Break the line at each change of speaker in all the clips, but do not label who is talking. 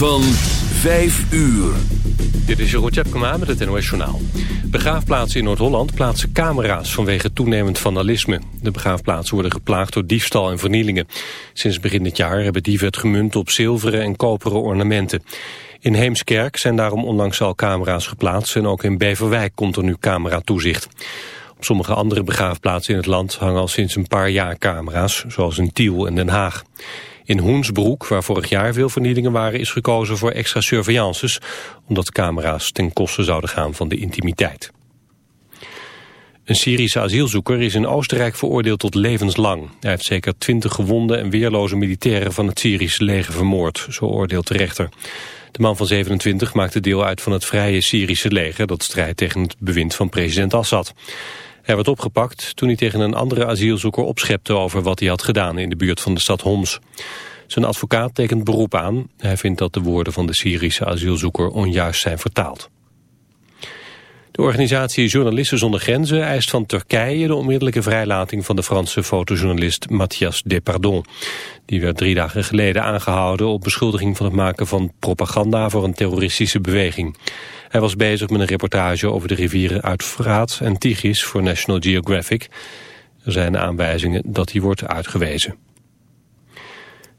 van 5 uur.
Dit is Jeroen Tjepkema met het NOS Journaal. Begraafplaatsen in Noord-Holland plaatsen camera's vanwege toenemend vandalisme. De begraafplaatsen worden geplaagd door diefstal en vernielingen. Sinds begin dit jaar hebben dieven het gemunt op zilveren en koperen ornamenten. In Heemskerk zijn daarom onlangs al camera's geplaatst... en ook in Beverwijk komt er nu camera-toezicht. Op sommige andere begraafplaatsen in het land hangen al sinds een paar jaar camera's... zoals in Tiel en Den Haag. In Hoensbroek, waar vorig jaar veel vernielingen waren, is gekozen voor extra surveillances, omdat camera's ten koste zouden gaan van de intimiteit. Een Syrische asielzoeker is in Oostenrijk veroordeeld tot levenslang. Hij heeft zeker twintig gewonde en weerloze militairen van het Syrische leger vermoord, zo oordeelt de rechter. De man van 27 maakte deel uit van het vrije Syrische leger dat strijdt tegen het bewind van president Assad. Hij werd opgepakt toen hij tegen een andere asielzoeker opschepte over wat hij had gedaan in de buurt van de stad Homs. Zijn advocaat tekent beroep aan. Hij vindt dat de woorden van de Syrische asielzoeker onjuist zijn vertaald. De organisatie Journalisten zonder Grenzen eist van Turkije de onmiddellijke vrijlating van de Franse fotojournalist Mathias Depardon. Die werd drie dagen geleden aangehouden op beschuldiging van het maken van propaganda voor een terroristische beweging. Hij was bezig met een reportage over de rivieren Uitfraat en Tigris voor National Geographic. Er zijn aanwijzingen dat hij wordt uitgewezen.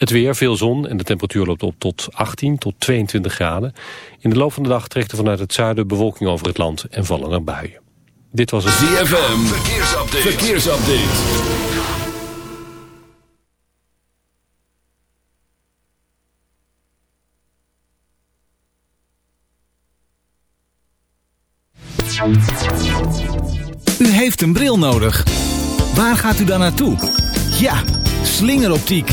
Het weer, veel zon en de temperatuur loopt op tot 18 tot 22 graden. In de loop van de dag trekt er vanuit het zuiden bewolking over het land en vallen er buien. Dit was het
ZFM, verkeersupdate. verkeersupdate.
U heeft een bril nodig. Waar gaat u dan naartoe? Ja, slingeroptiek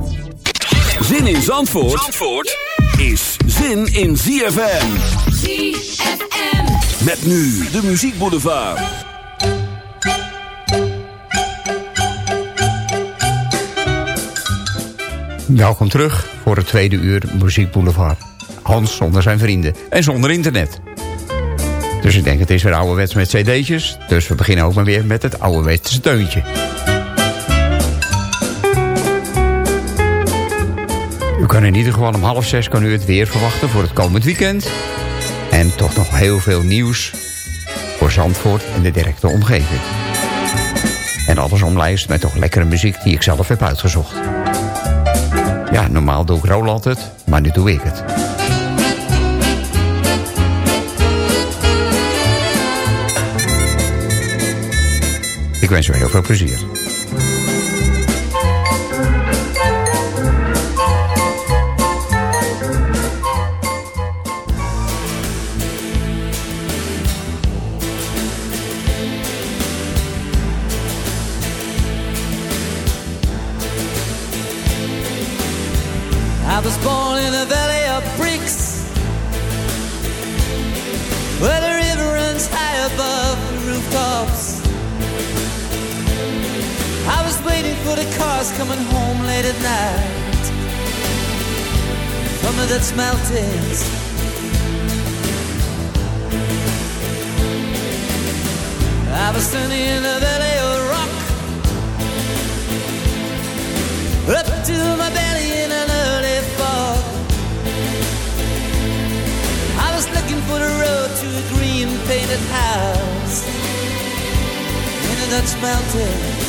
Zin in Zandvoort, Zandvoort is zin in ZFM. ZFM. Met nu de muziekboulevard.
Welkom terug voor het tweede uur Muziek Boulevard. Hans zonder zijn vrienden en zonder internet. Dus ik denk het is weer ouderwets met cd'tjes. Dus we beginnen ook maar weer met het ouderwetse steuntje. Kan in ieder geval om half zes kan u het weer verwachten voor het komend weekend. En toch nog heel veel nieuws voor Zandvoort en de directe omgeving. En alles omlijst met toch lekkere muziek die ik zelf heb uitgezocht. Ja, normaal doe ik Roland het, maar nu doe ik het. Ik wens u heel veel plezier.
painted house. Winter that's melted.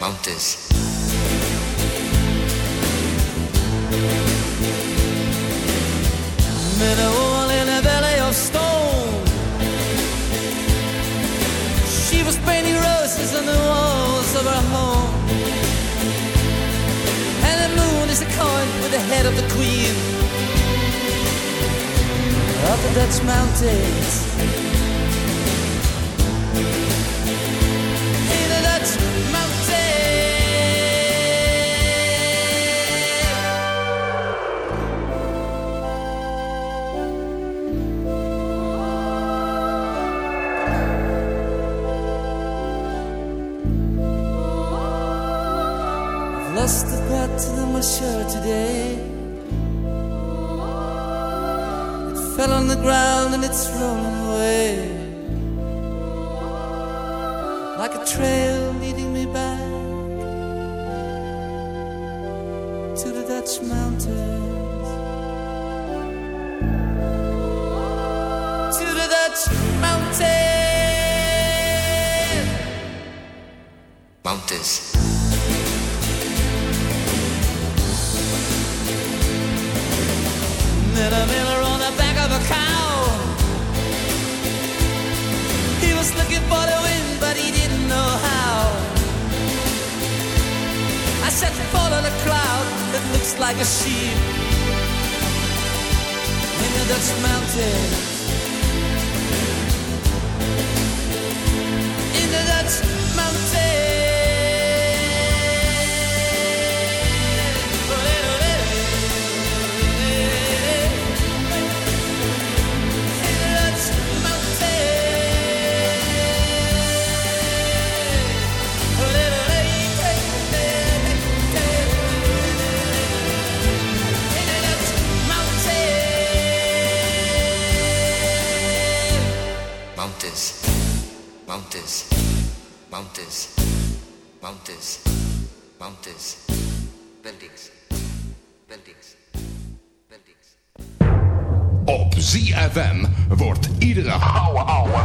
Mountains. of the Queen of the Dutch mountains. fell on the ground and it's rolling away like a trail. mountain. mountains, mountains,
mountains, buildings, buildings. buildings.
Op ZFM wordt iedere ouwe ouwe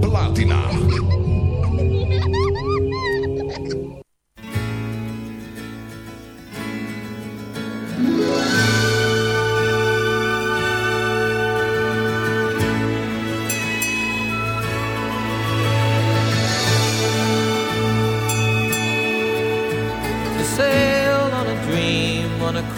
platina.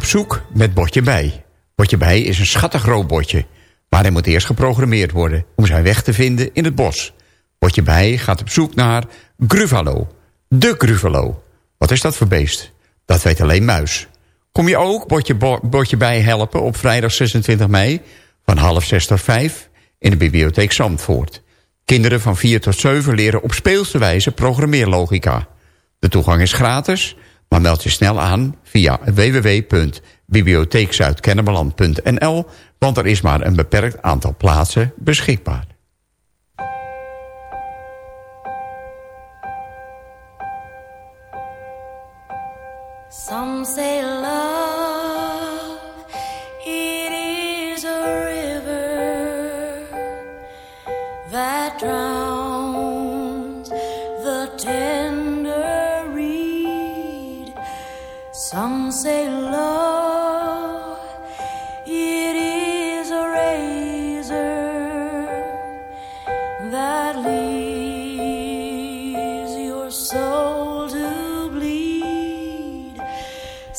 op zoek met Botje Bij. Botje Bij is een schattig robotje, maar hij moet eerst geprogrammeerd worden... om zijn weg te vinden in het bos. Botje Bij gaat op zoek naar Gruvalo. De Gruvalo. Wat is dat voor beest? Dat weet alleen Muis. Kom je ook Botje, Botje Bij helpen op vrijdag 26 mei... van half zes tot vijf in de bibliotheek Zandvoort. Kinderen van 4 tot 7 leren op speelse wijze programmeerlogica. De toegang is gratis... Maar meld je snel aan via www.bibliotheekzuidkennemerland.nl... want er is maar een beperkt aantal plaatsen beschikbaar.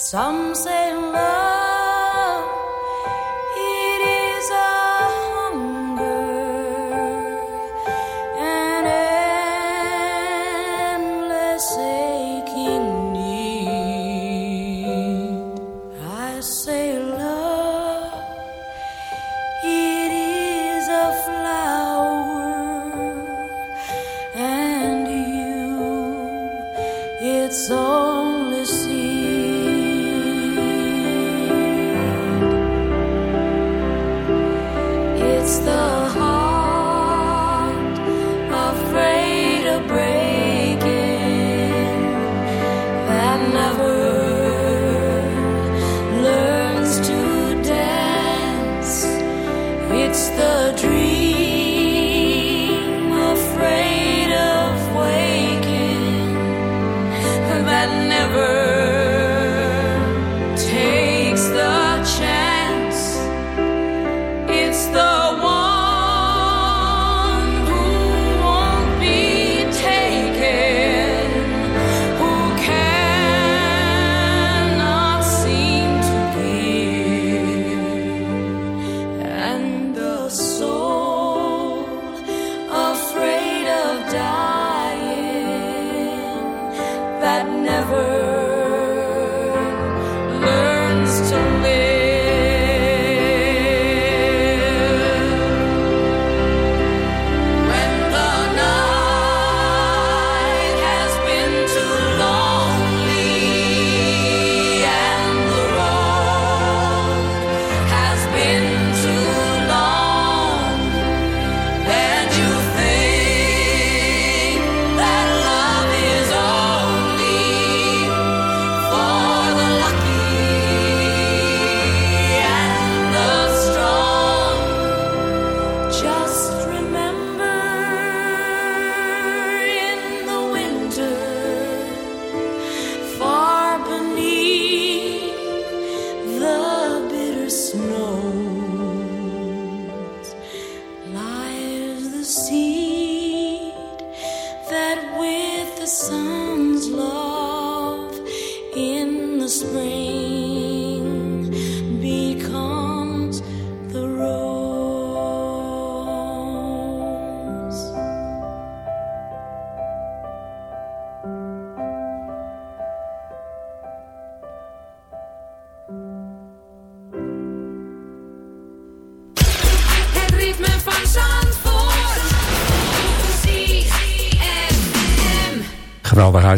Some say love.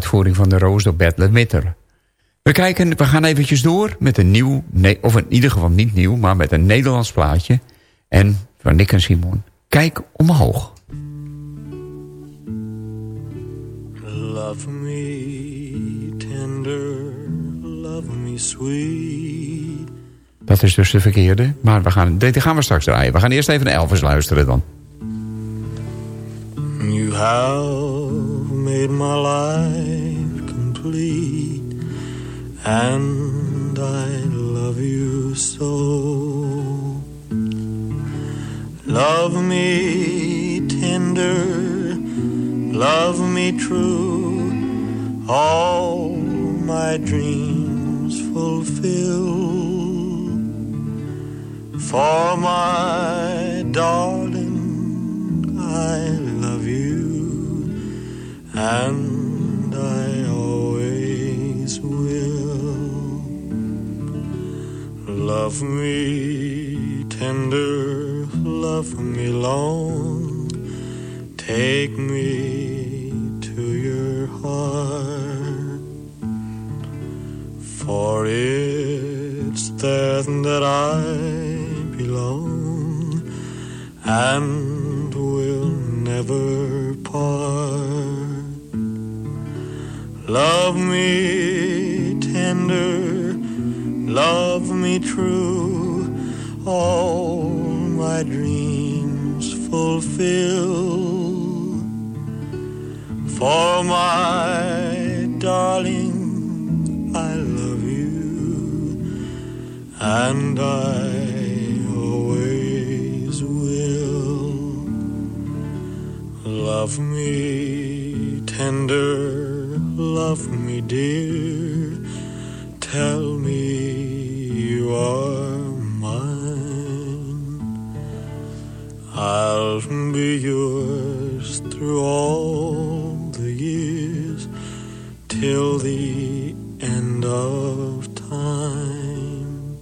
Uitvoering van de Roos door Bert Mitter. We, kijken, we gaan eventjes door met een nieuw, nee, of in ieder geval niet nieuw... maar met een Nederlands plaatje. En van Nick en Simon. Kijk omhoog.
Love me tender, love me sweet.
Dat is dus de verkeerde. Maar we gaan, dit gaan we straks draaien. We gaan eerst even naar Elvis luisteren dan.
You have made my life and I love you so. Love me tender, love me true, all my dreams fulfill. For my darling, I love you, and Love me tender, love me long, take me to your heart. For it's there that I belong and will never part. Love me love me true, all my dreams fulfill. For my darling, I love you, and I always will. Love me tender, love me dear, I'll be yours through all the years till the end of time.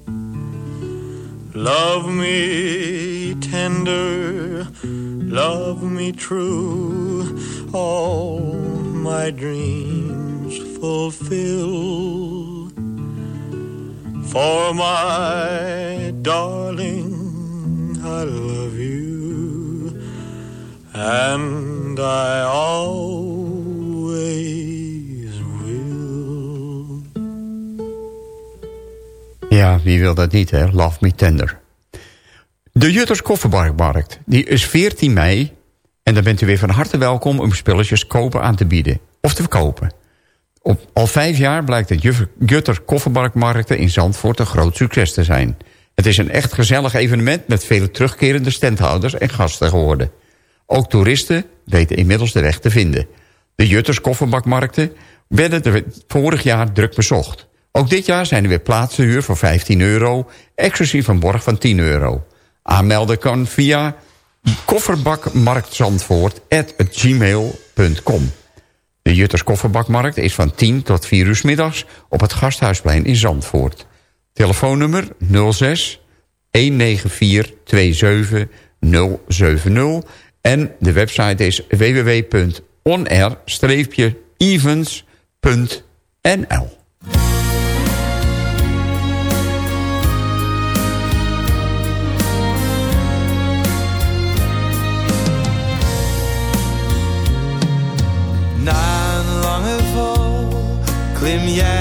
Love me tender, love me true, all my dreams fulfill. For my darling, and I always will.
Ja, wie wil dat niet, hè? Love Me Tender. De Jutters Koffermarkt, die is 14 mei... en dan bent u weer van harte welkom om spulletjes kopen aan te bieden. Of te verkopen. Op, al vijf jaar blijkt Juf- Jutter Koffermarktmarkten in Zandvoort een groot succes te zijn. Het is een echt gezellig evenement met vele terugkerende standhouders en gasten geworden. Ook toeristen weten inmiddels de weg te vinden. De Jutters Kofferbakmarkten werden er vorig jaar druk bezocht. Ook dit jaar zijn er weer plaatsen huur voor 15 euro, exclusief een borg van 10 euro. Aanmelden kan via kofferbakmarktzandvoort.gmail.com. De Jutters Kofferbakmarkt is van 10 tot 4 uur middags op het Gasthuisplein in Zandvoort. Telefoonnummer 06 194 27 070 en de website is www.onair-evens.nl
Na een lange val klim jij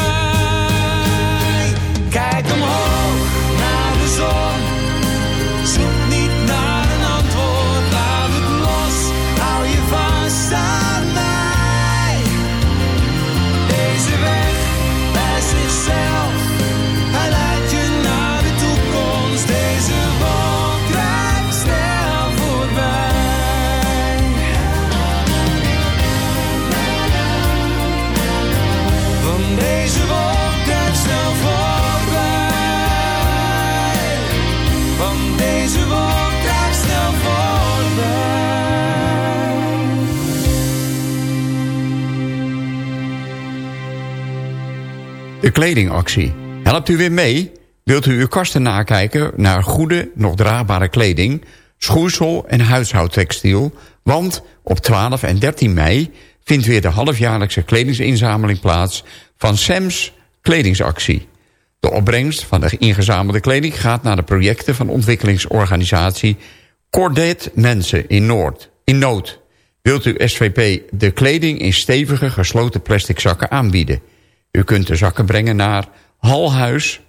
Kledingactie. Helpt u weer mee? Wilt u uw kasten nakijken naar goede, nog draagbare kleding, schoeisel en huishoudtextiel? Want op 12 en 13 mei vindt weer de halfjaarlijkse kledingsinzameling plaats van Sams Kledingsactie. De opbrengst van de ingezamelde kleding gaat naar de projecten van ontwikkelingsorganisatie Cordet Mensen in, Noord, in Nood. Wilt u SVP de kleding in stevige gesloten plastic zakken aanbieden? U kunt de zakken brengen naar Halhuis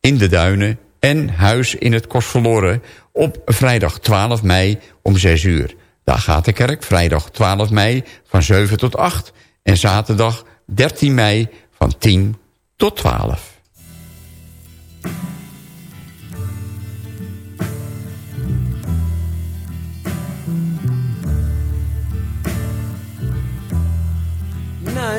in de Duinen en Huis in het Kostverloren op vrijdag 12 mei om 6 uur. Daar gaat de kerk vrijdag 12 mei van 7 tot 8 en zaterdag 13 mei van 10 tot 12.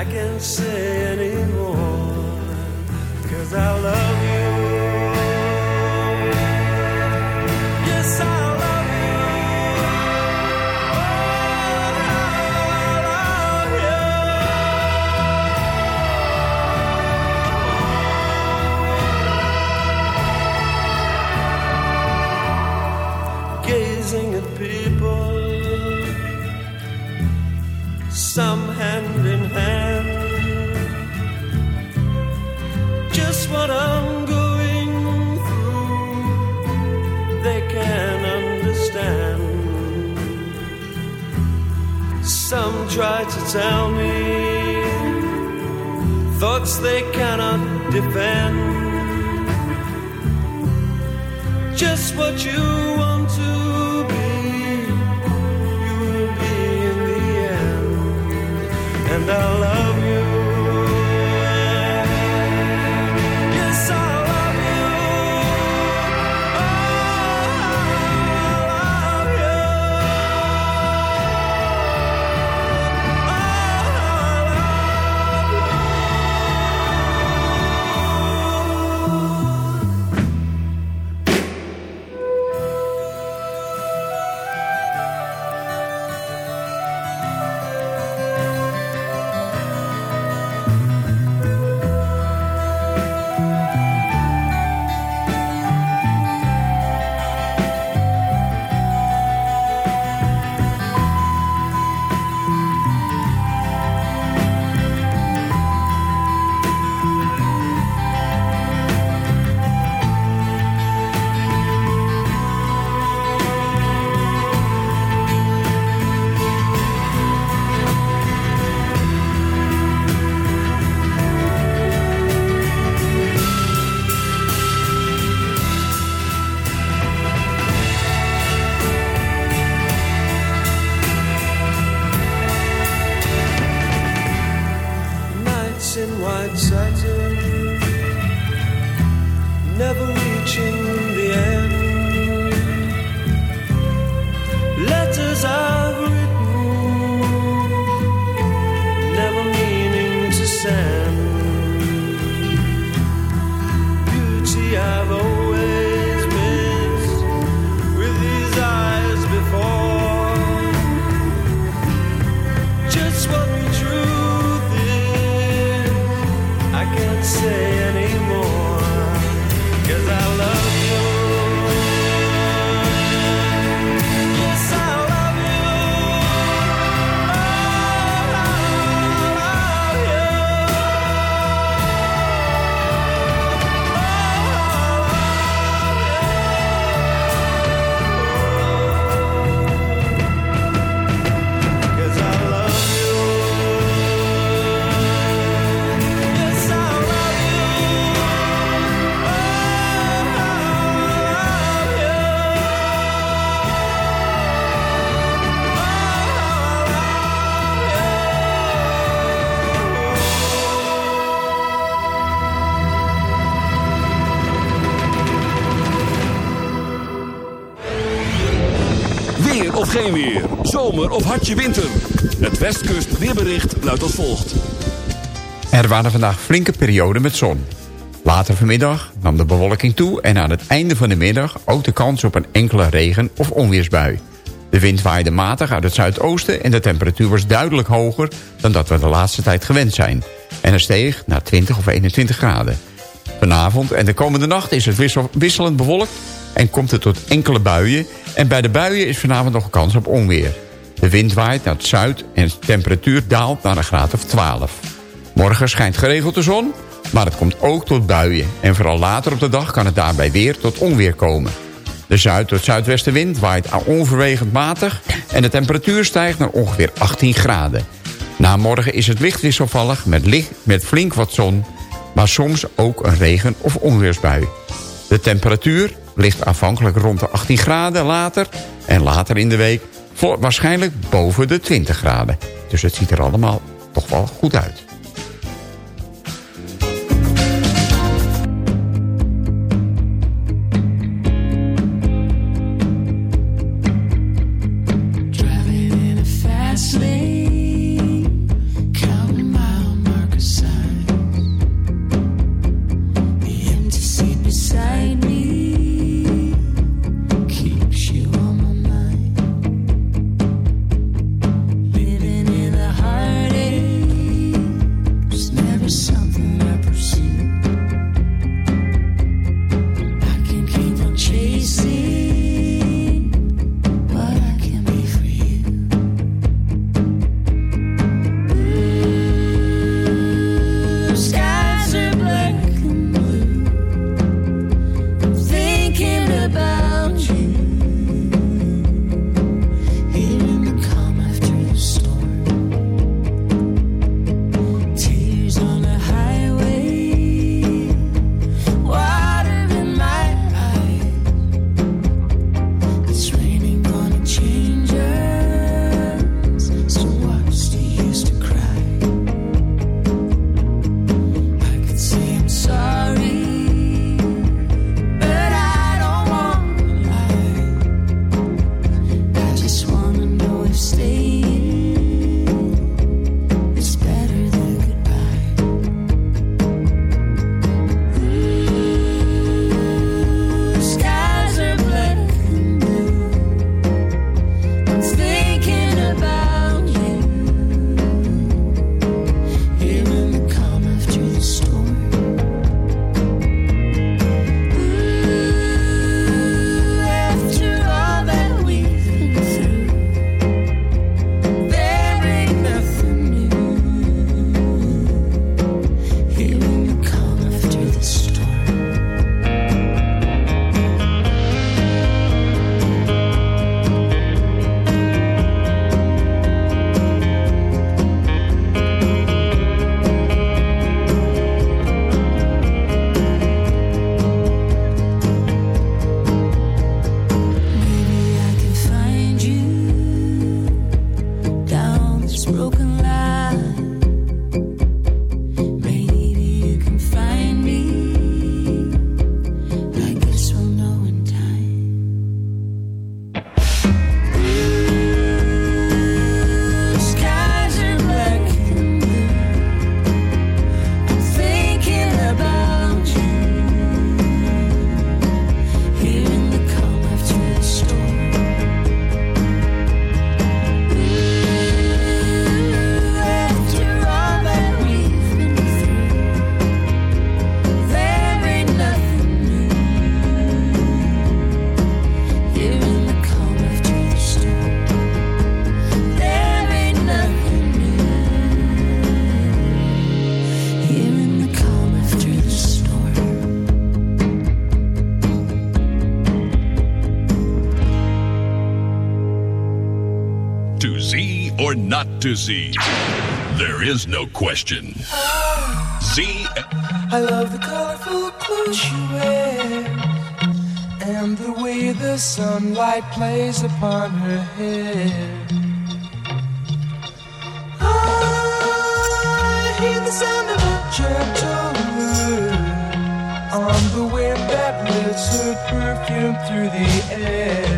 I can't say anymore, cause I love you. Yes, I love you. Gazing at people some hand in hand. Defend. Just what you
Of hartje winter. Het Westkust weerbericht luidt als volgt.
Er waren vandaag flinke perioden met zon. Later vanmiddag nam de bewolking toe en aan het einde van de middag ook de kans op een enkele regen- of onweersbui. De wind waaide matig uit het zuidoosten en de temperatuur was duidelijk hoger dan dat we de laatste tijd gewend zijn. En er steeg naar 20 of 21 graden. Vanavond en de komende nacht is het wissel- wisselend bewolkt en komt het tot enkele buien. En bij de buien is vanavond nog kans op onweer. De wind waait naar het zuid en de temperatuur daalt naar een graad of 12. Morgen schijnt geregeld de zon, maar het komt ook tot buien. En vooral later op de dag kan het daarbij weer tot onweer komen. De zuid- tot zuidwestenwind waait onverwegend matig... en de temperatuur stijgt naar ongeveer 18 graden. Na morgen is het licht wisselvallig met, licht, met flink wat zon... maar soms ook een regen- of onweersbui. De temperatuur ligt afhankelijk rond de 18 graden later... en later in de week voor waarschijnlijk boven de 20 graden. Dus het ziet er allemaal toch wel goed uit.
To Z. There is no question. Z.
I love the colorful clothes she wears and the way the sunlight plays upon her hair. I hear the sound of a gentle wind on the wind that lifts her perfume through the air.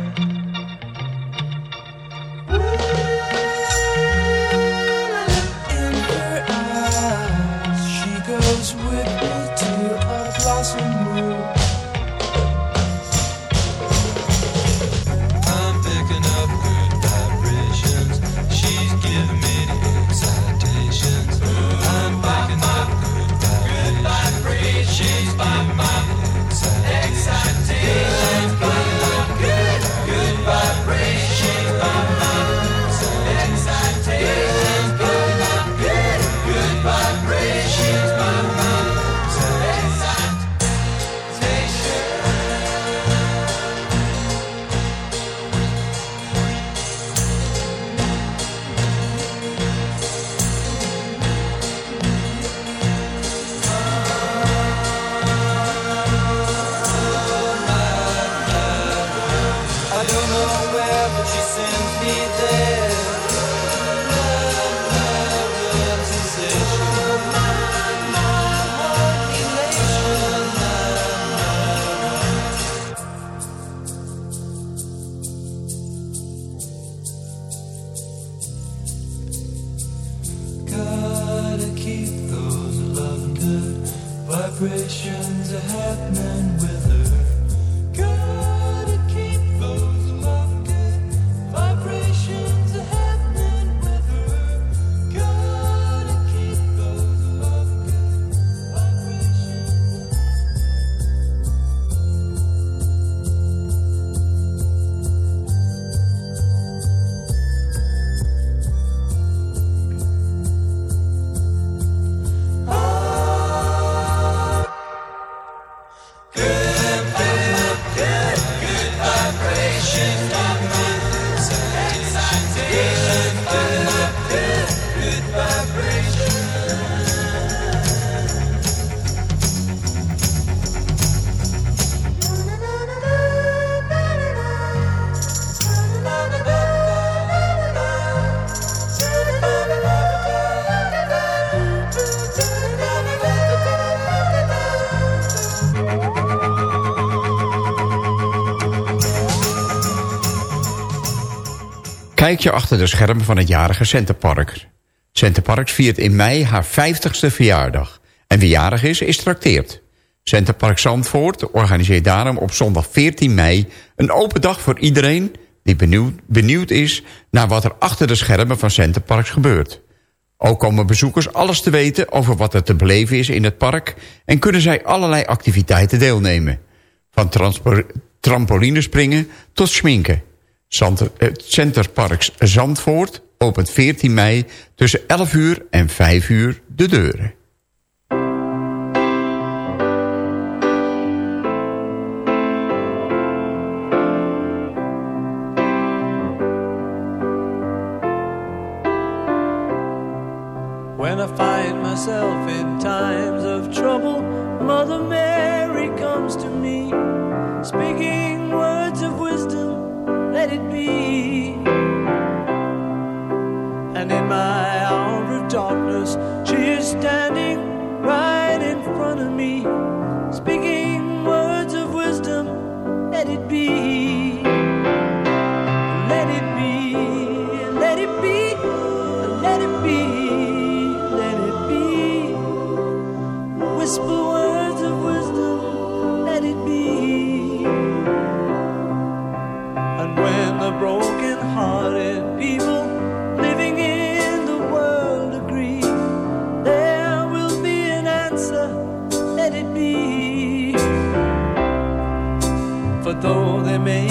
Kijk je achter de schermen van het jarige Centerpark. Centerparks viert in mei haar 50ste verjaardag. En wie jarig is, is trakteerd. Centerpark Zandvoort organiseert daarom op zondag 14 mei... een open dag voor iedereen die benieuwd, is... naar wat er achter de schermen van Centerparks gebeurt. Ook komen bezoekers alles te weten over wat er te beleven is in het park... en kunnen zij allerlei activiteiten deelnemen. Van trampolinespringen tot schminken. Eh, Centerparks Zandvoort opent 14 mei tussen 11 uur en 5 uur de deuren.
broken hearted people living in
the world agree there will be an answer, let it be. For though they may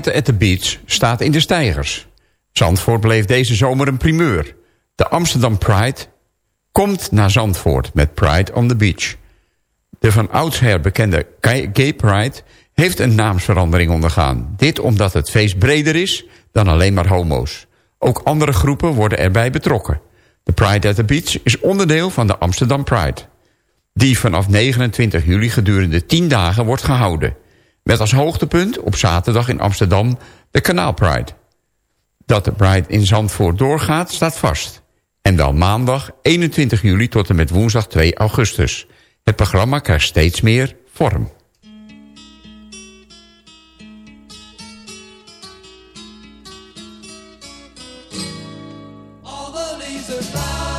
Pride at the Beach staat in de stijgers. Zandvoort bleef deze zomer een primeur. De Amsterdam Pride komt naar Zandvoort met Pride on the Beach. De van oudsher bekende Gay Pride heeft een naamsverandering ondergaan. Dit omdat het feest breder is dan alleen maar homo's. Ook andere groepen worden erbij betrokken. De Pride at the Beach is onderdeel van de Amsterdam Pride. Die vanaf 29 juli gedurende 10 dagen wordt gehouden. Met als hoogtepunt op zaterdag in Amsterdam de Kanaal Pride. Dat de Pride in Zandvoort doorgaat staat vast. En dan maandag 21 juli tot en met woensdag 2 augustus. Het programma krijgt steeds meer vorm.
All the leaves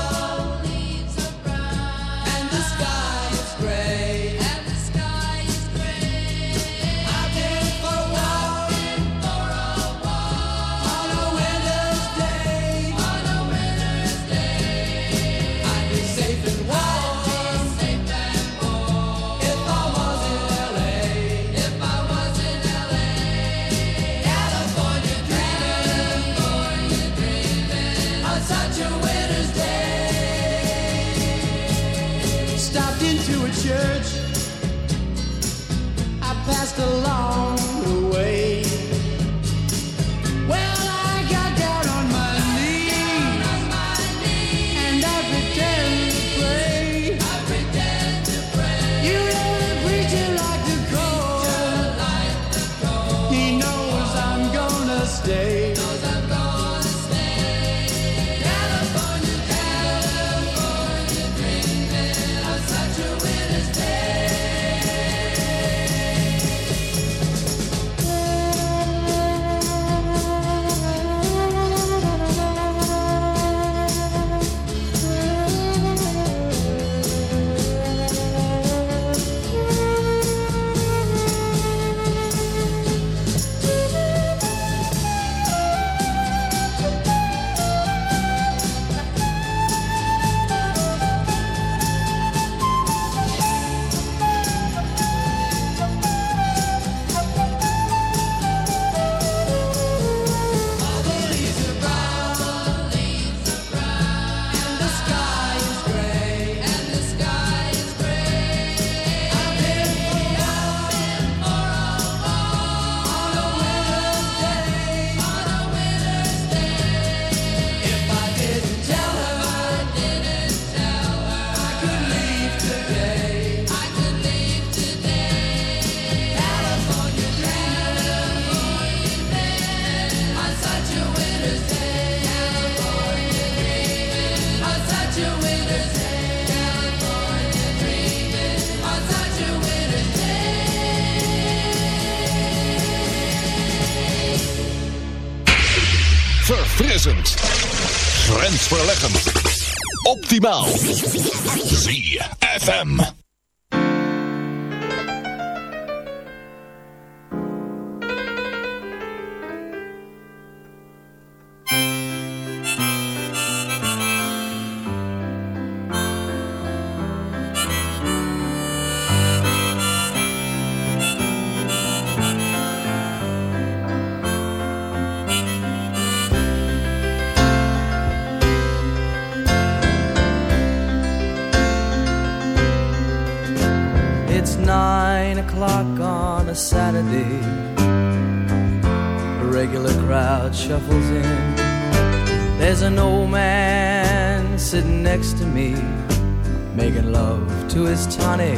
optimaal. ZFM.
next to me, making love to his tonic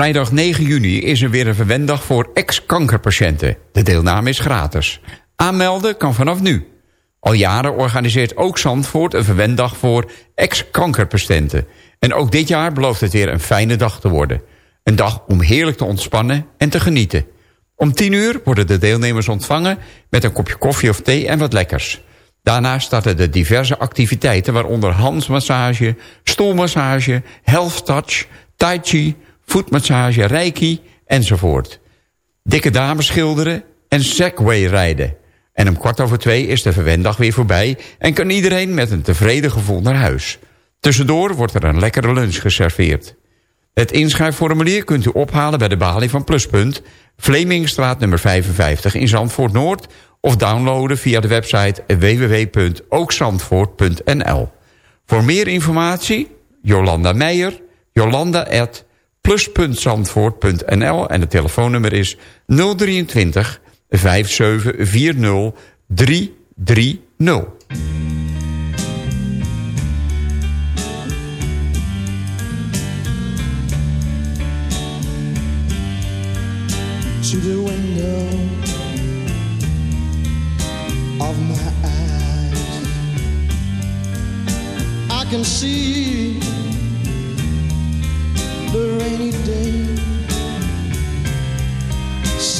Vrijdag 9 juni is er weer een verwendag voor ex-kankerpatiënten. De deelname is gratis. Aanmelden kan vanaf nu. Al jaren organiseert ook Zandvoort een verwendag voor ex-kankerpatiënten. En ook dit jaar belooft het weer een fijne dag te worden. Een dag om heerlijk te ontspannen en te genieten. Om 10 uur worden de deelnemers ontvangen met een kopje koffie of thee en wat lekkers. Daarna starten de diverse activiteiten waaronder handsmassage, stoelmassage, health touch, tai chi, voetmassage, reiki enzovoort. Dikke dames schilderen en segway rijden. En om kwart over twee is de verwendag weer voorbij... en kan iedereen met een tevreden gevoel naar huis. Tussendoor wordt er een lekkere lunch geserveerd. Het inschrijfformulier kunt u ophalen bij de balie van Pluspunt... Vlemingstraat nummer 55 in Zandvoort-Noord... of downloaden via de website www.ookzandvoort.nl. Voor meer informatie, Jolanda Meijer, jolanda.plus.zandvoort.nl... en het telefoonnummer is 023 5740 330.
to the window of my eyes. I can see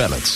Ballot.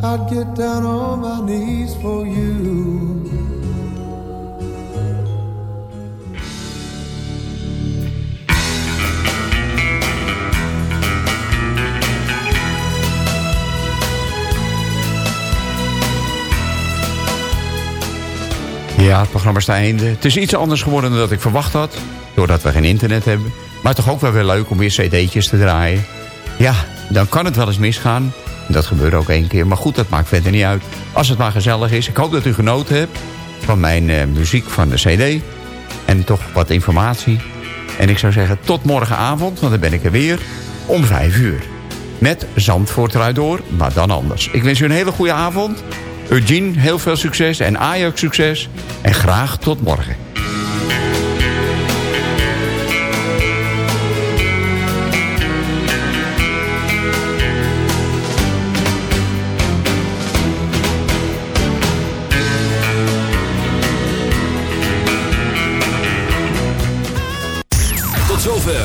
I'd get down on my knees for you.
Ja, het programma is te einde. Het is iets anders geworden dan dat ik verwacht had. Doordat we geen internet hebben. Maar toch ook wel weer leuk om weer cd'tjes te draaien. Ja, dan kan het wel eens misgaan. Dat gebeurt ook één keer. Maar goed, dat maakt verder niet uit. Als het maar gezellig is. Ik hoop dat u genoten hebt van mijn eh, muziek van de cd. En toch wat informatie. En ik zou zeggen tot morgenavond, want dan ben ik er weer. Om vijf uur. Met Zandvoort eruit door, maar dan anders. Ik wens u een hele goede avond. Eugene, heel veel succes en Ajax succes. En graag tot morgen.